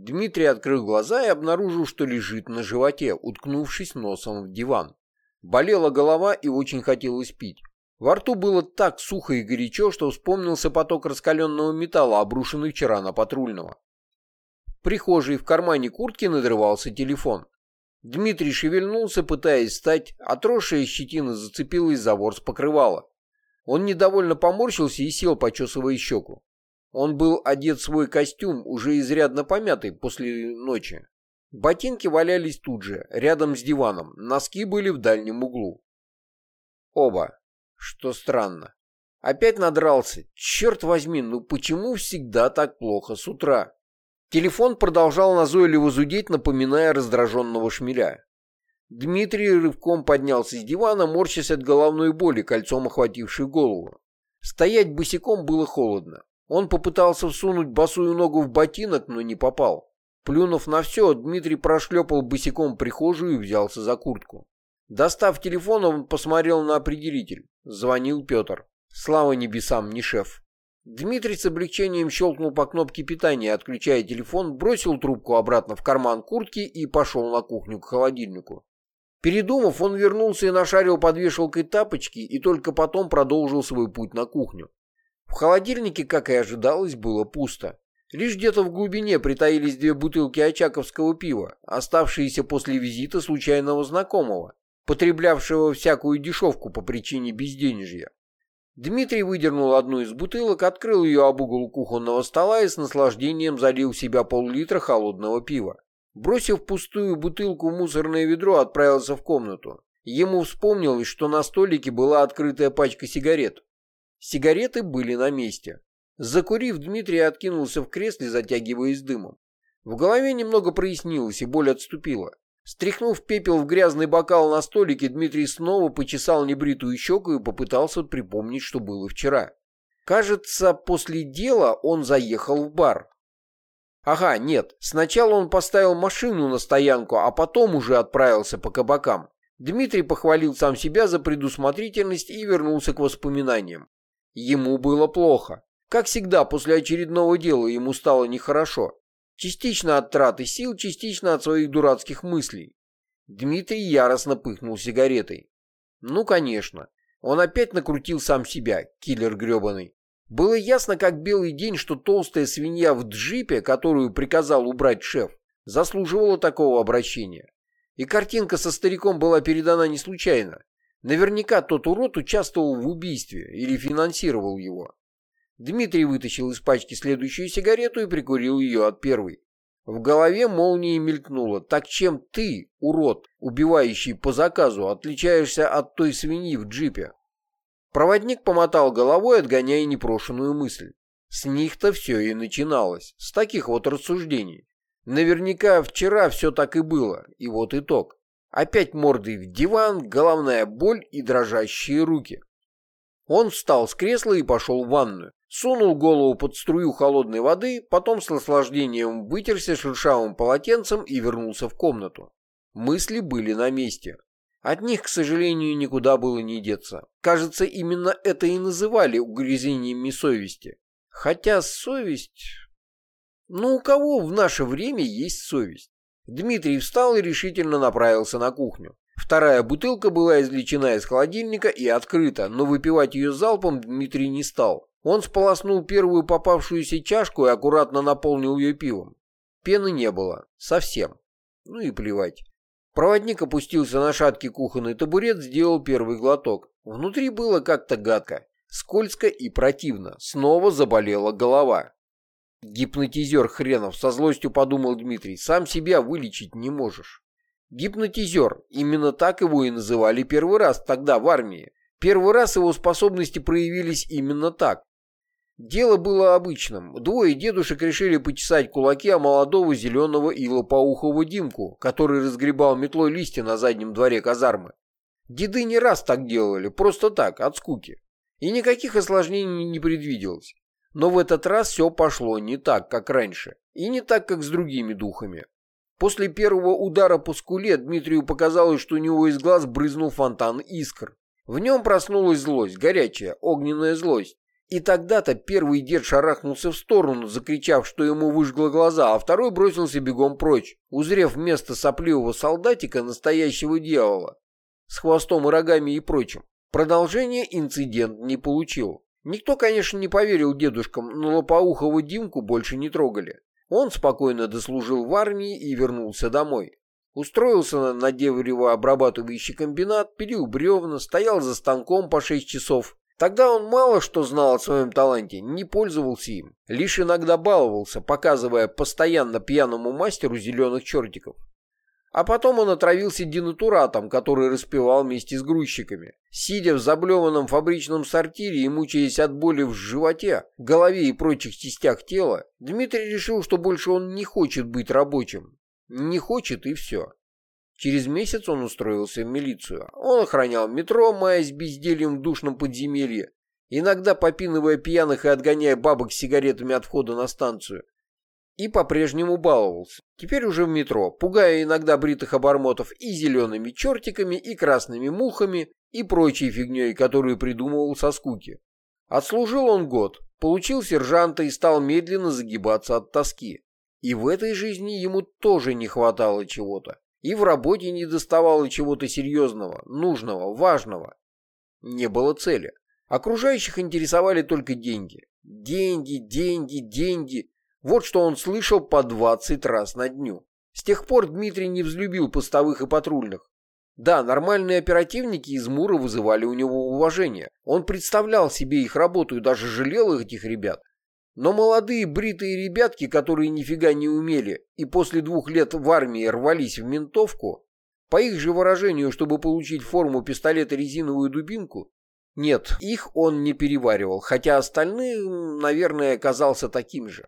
Дмитрий открыл глаза и обнаружил, что лежит на животе, уткнувшись носом в диван. Болела голова и очень хотелось пить. Во рту было так сухо и горячо, что вспомнился поток раскаленного металла, обрушенный вчера на патрульного. В прихожей в кармане куртки надрывался телефон. Дмитрий шевельнулся, пытаясь встать, отросшая щетина зацепилась за ворс покрывала. Он недовольно поморщился и сел, почесывая щеку. Он был одет в свой костюм, уже изрядно помятый после ночи. Ботинки валялись тут же, рядом с диваном, носки были в дальнем углу. Оба. Что странно. Опять надрался. Черт возьми, ну почему всегда так плохо с утра? Телефон продолжал назойливо зудеть, напоминая раздраженного шмеля. Дмитрий рывком поднялся с дивана, морщась от головной боли, кольцом охватившей голову. Стоять босиком было холодно. Он попытался всунуть босую ногу в ботинок, но не попал. Плюнув на все, Дмитрий прошлепал босиком прихожую и взялся за куртку. Достав телефон, он посмотрел на определитель. Звонил Петр. Слава небесам, не шеф. Дмитрий с облегчением щелкнул по кнопке питания, отключая телефон, бросил трубку обратно в карман куртки и пошел на кухню к холодильнику. Передумав, он вернулся и нашарил под вешалкой тапочки и только потом продолжил свой путь на кухню. В холодильнике, как и ожидалось, было пусто. Лишь где-то в глубине притаились две бутылки очаковского пива, оставшиеся после визита случайного знакомого, потреблявшего всякую дешевку по причине безденежья. Дмитрий выдернул одну из бутылок, открыл ее об угол кухонного стола и с наслаждением залил в себя пол-литра холодного пива. Бросив пустую бутылку в мусорное ведро, отправился в комнату. Ему вспомнилось, что на столике была открытая пачка сигарет. Сигареты были на месте. Закурив, Дмитрий откинулся в кресле, затягиваясь дымом. В голове немного прояснилось, и боль отступила. Стряхнув пепел в грязный бокал на столике, Дмитрий снова почесал небритую щеку и попытался припомнить, что было вчера. Кажется, после дела он заехал в бар. Ага, нет, сначала он поставил машину на стоянку, а потом уже отправился по кабакам. Дмитрий похвалил сам себя за предусмотрительность и вернулся к воспоминаниям. Ему было плохо. Как всегда, после очередного дела ему стало нехорошо. Частично от траты сил, частично от своих дурацких мыслей. Дмитрий яростно пыхнул сигаретой. Ну, конечно. Он опять накрутил сам себя, киллер гребаный. Было ясно, как белый день, что толстая свинья в джипе, которую приказал убрать шеф, заслуживала такого обращения. И картинка со стариком была передана не случайно. Наверняка тот урод участвовал в убийстве или финансировал его. Дмитрий вытащил из пачки следующую сигарету и прикурил ее от первой. В голове молнией мелькнуло. Так чем ты, урод, убивающий по заказу, отличаешься от той свиньи в джипе? Проводник помотал головой, отгоняя непрошенную мысль. С них-то все и начиналось. С таких вот рассуждений. Наверняка вчера все так и было. И вот итог. Опять мордой в диван, головная боль и дрожащие руки. Он встал с кресла и пошел в ванную. Сунул голову под струю холодной воды, потом с наслаждением вытерся шершавым полотенцем и вернулся в комнату. Мысли были на месте. От них, к сожалению, никуда было не деться. Кажется, именно это и называли угрызениями совести. Хотя совесть... Ну, у кого в наше время есть совесть? Дмитрий встал и решительно направился на кухню. Вторая бутылка была извлечена из холодильника и открыта, но выпивать ее залпом Дмитрий не стал. Он сполоснул первую попавшуюся чашку и аккуратно наполнил ее пивом. Пены не было. Совсем. Ну и плевать. Проводник опустился на шаткий кухонный табурет, сделал первый глоток. Внутри было как-то гадко, скользко и противно. Снова заболела голова. Гипнотизер хренов, со злостью подумал Дмитрий, сам себя вылечить не можешь. Гипнотизер, именно так его и называли первый раз тогда в армии. Первый раз его способности проявились именно так. Дело было обычным. Двое дедушек решили почесать кулаки о молодого зеленого и лопоухого Димку, который разгребал метлой листья на заднем дворе казармы. Деды не раз так делали, просто так, от скуки. И никаких осложнений не предвиделось. Но в этот раз все пошло не так, как раньше. И не так, как с другими духами. После первого удара по скуле Дмитрию показалось, что у него из глаз брызнул фонтан искр. В нем проснулась злость, горячая, огненная злость. И тогда-то первый дед шарахнулся в сторону, закричав, что ему выжгло глаза, а второй бросился бегом прочь, узрев вместо сопливого солдатика настоящего дьявола с хвостом и рогами и прочим. Продолжение инцидент не получил. Никто, конечно, не поверил дедушкам, но лопоухого Димку больше не трогали. Он спокойно дослужил в армии и вернулся домой. Устроился на деревообрабатывающий комбинат, пилил бревна, стоял за станком по шесть часов. Тогда он мало что знал о своем таланте, не пользовался им, лишь иногда баловался, показывая постоянно пьяному мастеру зеленых чертиков. А потом он отравился денатуратом, который распивал вместе с грузчиками. Сидя в заблеванном фабричном сортире и мучаясь от боли в животе, голове и прочих частях тела, Дмитрий решил, что больше он не хочет быть рабочим. Не хочет и все. Через месяц он устроился в милицию. Он охранял метро, маясь бездельем в душном подземелье, иногда попинывая пьяных и отгоняя бабок с сигаретами от входа на станцию. И по-прежнему баловался. Теперь уже в метро, пугая иногда бритых обормотов и зелеными чертиками, и красными мухами, и прочей фигней, которую придумывал со скуки. Отслужил он год, получил сержанта и стал медленно загибаться от тоски. И в этой жизни ему тоже не хватало чего-то. И в работе не доставало чего-то серьезного, нужного, важного. Не было цели. Окружающих интересовали только деньги. Деньги, деньги, деньги. Вот что он слышал по 20 раз на дню. С тех пор Дмитрий не взлюбил постовых и патрульных. Да, нормальные оперативники из Мура вызывали у него уважение. Он представлял себе их работу и даже жалел этих ребят. Но молодые бритые ребятки, которые нифига не умели и после двух лет в армии рвались в ментовку, по их же выражению, чтобы получить форму пистолета резиновую дубинку, нет, их он не переваривал, хотя остальные, наверное, оказался таким же.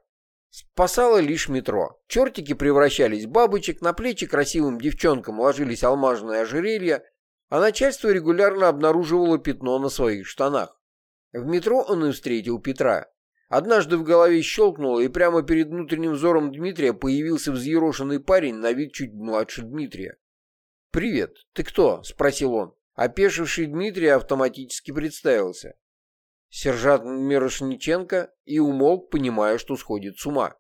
Спасало лишь метро. Чертики превращались в бабочек, на плечи красивым девчонкам ложились алмазные ожерелья, а начальство регулярно обнаруживало пятно на своих штанах. В метро он и встретил Петра. Однажды в голове щелкнуло, и прямо перед внутренним взором Дмитрия появился взъерошенный парень на вид чуть младше Дмитрия. «Привет, ты кто?» — спросил он. Опешивший Дмитрий автоматически представился. Сержант Мирошниченко и умолк, понимая, что сходит с ума.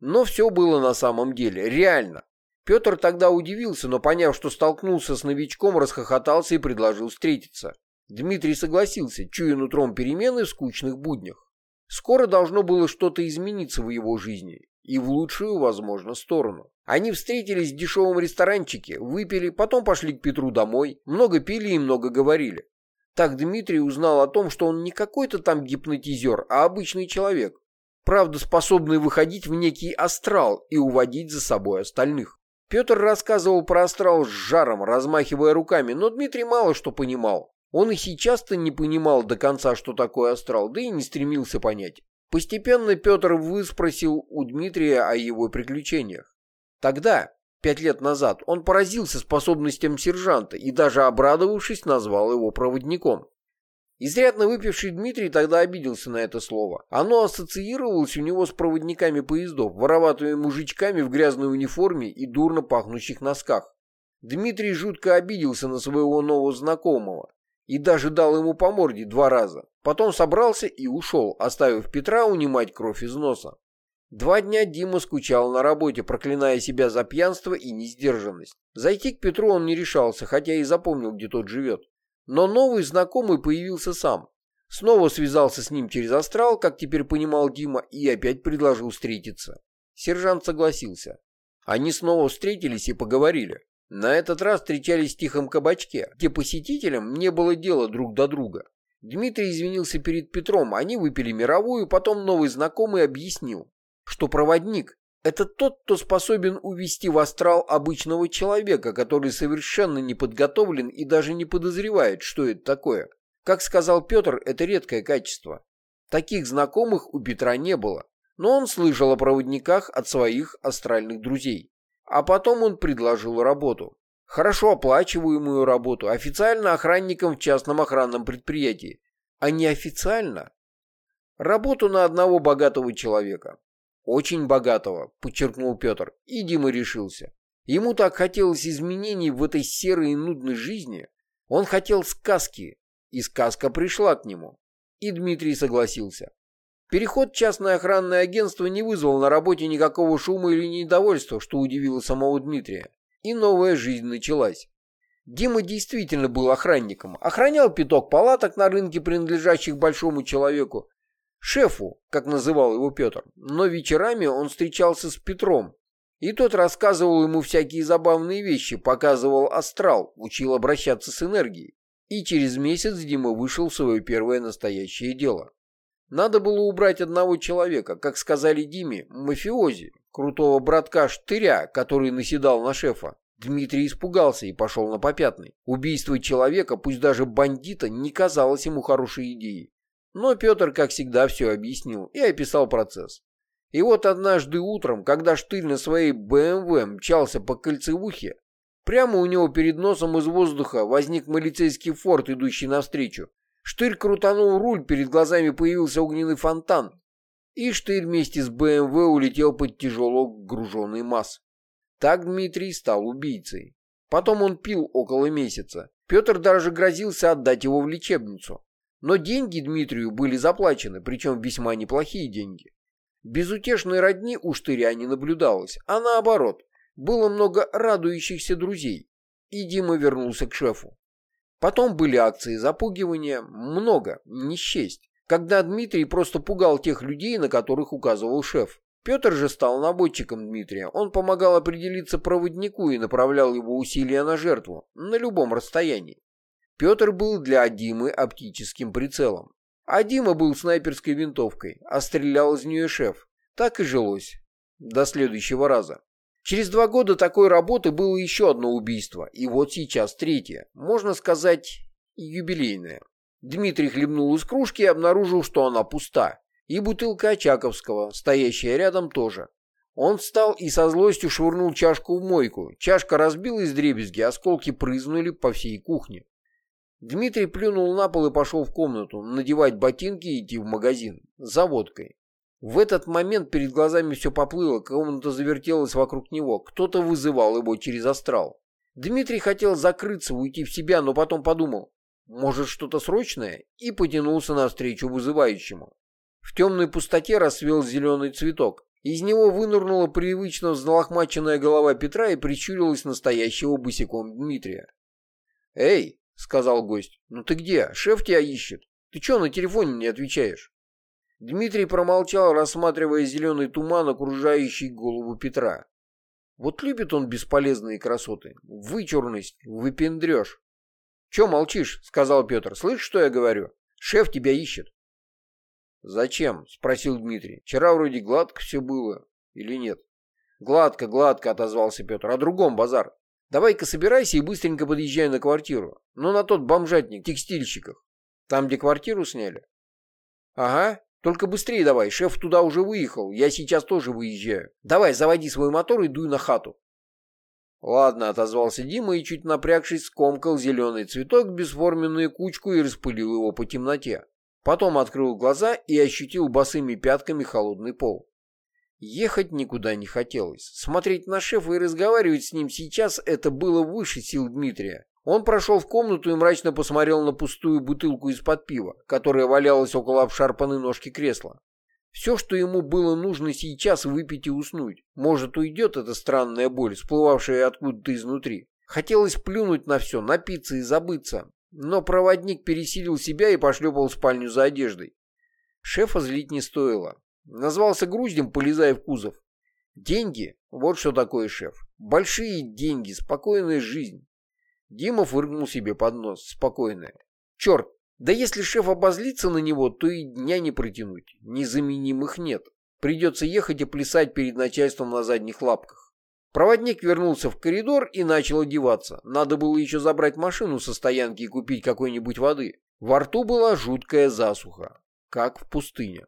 Но все было на самом деле, реально. Петр тогда удивился, но поняв, что столкнулся с новичком, расхохотался и предложил встретиться. Дмитрий согласился, чуя нутром перемены в скучных буднях. Скоро должно было что-то измениться в его жизни, и в лучшую, возможно, сторону. Они встретились в дешевом ресторанчике, выпили, потом пошли к Петру домой, много пили и много говорили. Так Дмитрий узнал о том, что он не какой-то там гипнотизер, а обычный человек, правда способный выходить в некий астрал и уводить за собой остальных. Петр рассказывал про астрал с жаром, размахивая руками, но Дмитрий мало что понимал. Он и сейчас-то не понимал до конца, что такое астрал, да и не стремился понять. Постепенно Петр выспросил у Дмитрия о его приключениях. Тогда, пять лет назад, он поразился способностям сержанта и даже обрадовавшись, назвал его проводником. Изрядно выпивший Дмитрий тогда обиделся на это слово. Оно ассоциировалось у него с проводниками поездов, вороватыми мужичками в грязной униформе и дурно пахнущих носках. Дмитрий жутко обиделся на своего нового знакомого и даже дал ему по морде два раза. Потом собрался и ушел, оставив Петра унимать кровь из носа. Два дня Дима скучал на работе, проклиная себя за пьянство и несдержанность. Зайти к Петру он не решался, хотя и запомнил, где тот живет. Но новый знакомый появился сам. Снова связался с ним через астрал, как теперь понимал Дима, и опять предложил встретиться. Сержант согласился. Они снова встретились и поговорили. На этот раз встречались в тихом кабачке, где посетителям не было дела друг до друга. Дмитрий извинился перед Петром, они выпили мировую, потом новый знакомый объяснил, что проводник – это тот, кто способен увести в астрал обычного человека, который совершенно не подготовлен и даже не подозревает, что это такое. Как сказал Петр, это редкое качество. Таких знакомых у Петра не было, но он слышал о проводниках от своих астральных друзей. А потом он предложил работу. Хорошо оплачиваемую работу, официально охранником в частном охранном предприятии, а неофициально работу на одного богатого человека. Очень богатого, подчеркнул Петр, и Дима решился. Ему так хотелось изменений в этой серой и нудной жизни. Он хотел сказки, и сказка пришла к нему. И Дмитрий согласился. Переход в частное охранное агентство не вызвал на работе никакого шума или недовольства, что удивило самого Дмитрия. И новая жизнь началась. Дима действительно был охранником, охранял пяток палаток на рынке, принадлежащих большому человеку, шефу, как называл его Петр, но вечерами он встречался с Петром, и тот рассказывал ему всякие забавные вещи, показывал астрал, учил обращаться с энергией. И через месяц Дима вышел в свое первое настоящее дело. Надо было убрать одного человека, как сказали Диме, мафиози, крутого братка Штыря, который наседал на шефа. Дмитрий испугался и пошел на попятный. Убийство человека, пусть даже бандита, не казалось ему хорошей идеей. Но Петр, как всегда, все объяснил и описал процесс. И вот однажды утром, когда Штырь на своей БМВ мчался по кольцевухе, прямо у него перед носом из воздуха возник милицейский форт, идущий навстречу. Штырь крутанул руль, перед глазами появился огненный фонтан, и Штырь вместе с БМВ улетел под тяжело груженный масс. Так Дмитрий стал убийцей. Потом он пил около месяца. Петр даже грозился отдать его в лечебницу. Но деньги Дмитрию были заплачены, причем весьма неплохие деньги. Безутешной родни у Штыря не наблюдалось, а наоборот, было много радующихся друзей. И Дима вернулся к шефу. Потом были акции запугивания, много, не счесть, когда Дмитрий просто пугал тех людей, на которых указывал шеф. Петр же стал наводчиком Дмитрия. Он помогал определиться проводнику и направлял его усилия на жертву, на любом расстоянии. Петр был для Димы оптическим прицелом. А Дима был снайперской винтовкой, а стрелял из нее шеф. Так и жилось. До следующего раза. Через два года такой работы было еще одно убийство, и вот сейчас третье. Можно сказать, юбилейное. Дмитрий хлебнул из кружки и обнаружил, что она пуста. И бутылка Очаковского, стоящая рядом, тоже. Он встал и со злостью швырнул чашку в мойку. Чашка разбилась дребезги, осколки прызнули по всей кухне. Дмитрий плюнул на пол и пошел в комнату, надевать ботинки и идти в магазин. За водкой. В этот момент перед глазами все поплыло, комната завертелась вокруг него. Кто-то вызывал его через астрал. Дмитрий хотел закрыться, уйти в себя, но потом подумал, может что-то срочное, и потянулся навстречу вызывающему. В темной пустоте расцвел зеленый цветок. Из него вынырнула привычно взлохмаченная голова Петра и причурилась настоящего босиком Дмитрия. «Эй!» — сказал гость. «Ну ты где? Шеф тебя ищет. Ты чё на телефоне не отвечаешь?» Дмитрий промолчал, рассматривая зеленый туман, окружающий голову Петра. Вот любит он бесполезные красоты. Вычурность, выпендрёж. «Чё молчишь?» — сказал Петр. «Слышь, что я говорю? Шеф тебя ищет». «Зачем?» — спросил Дмитрий. «Вчера вроде гладко все было. Или нет?» «Гладко, гладко», — отозвался Петр. «О другом базар. Давай-ка собирайся и быстренько подъезжай на квартиру. Ну, на тот бомжатник, текстильщиков. Там, где квартиру сняли?» «Ага. Только быстрее давай. Шеф туда уже выехал. Я сейчас тоже выезжаю. Давай, заводи свой мотор и дуй на хату». «Ладно», — отозвался Дима и, чуть напрягшись, скомкал зеленый цветок, бесформенную кучку и распылил его по темноте. Потом открыл глаза и ощутил босыми пятками холодный пол. Ехать никуда не хотелось. Смотреть на шефа и разговаривать с ним сейчас это было выше сил Дмитрия. Он прошел в комнату и мрачно посмотрел на пустую бутылку из-под пива, которая валялась около обшарпанной ножки кресла. Все, что ему было нужно сейчас, выпить и уснуть. Может, уйдет эта странная боль, всплывавшая откуда-то изнутри. Хотелось плюнуть на все, напиться и забыться. Но проводник пересилил себя и пошлепал в спальню за одеждой. Шефа злить не стоило. Назвался груздем, полезая в кузов. Деньги? Вот что такое шеф. Большие деньги, спокойная жизнь. Дима фыркнул себе под нос. Спокойная. Черт, да если шеф обозлится на него, то и дня не протянуть. Незаменимых нет. Придется ехать и плясать перед начальством на задних лапках. Проводник вернулся в коридор и начал одеваться. Надо было еще забрать машину со стоянки и купить какой-нибудь воды. Во рту была жуткая засуха, как в пустыне.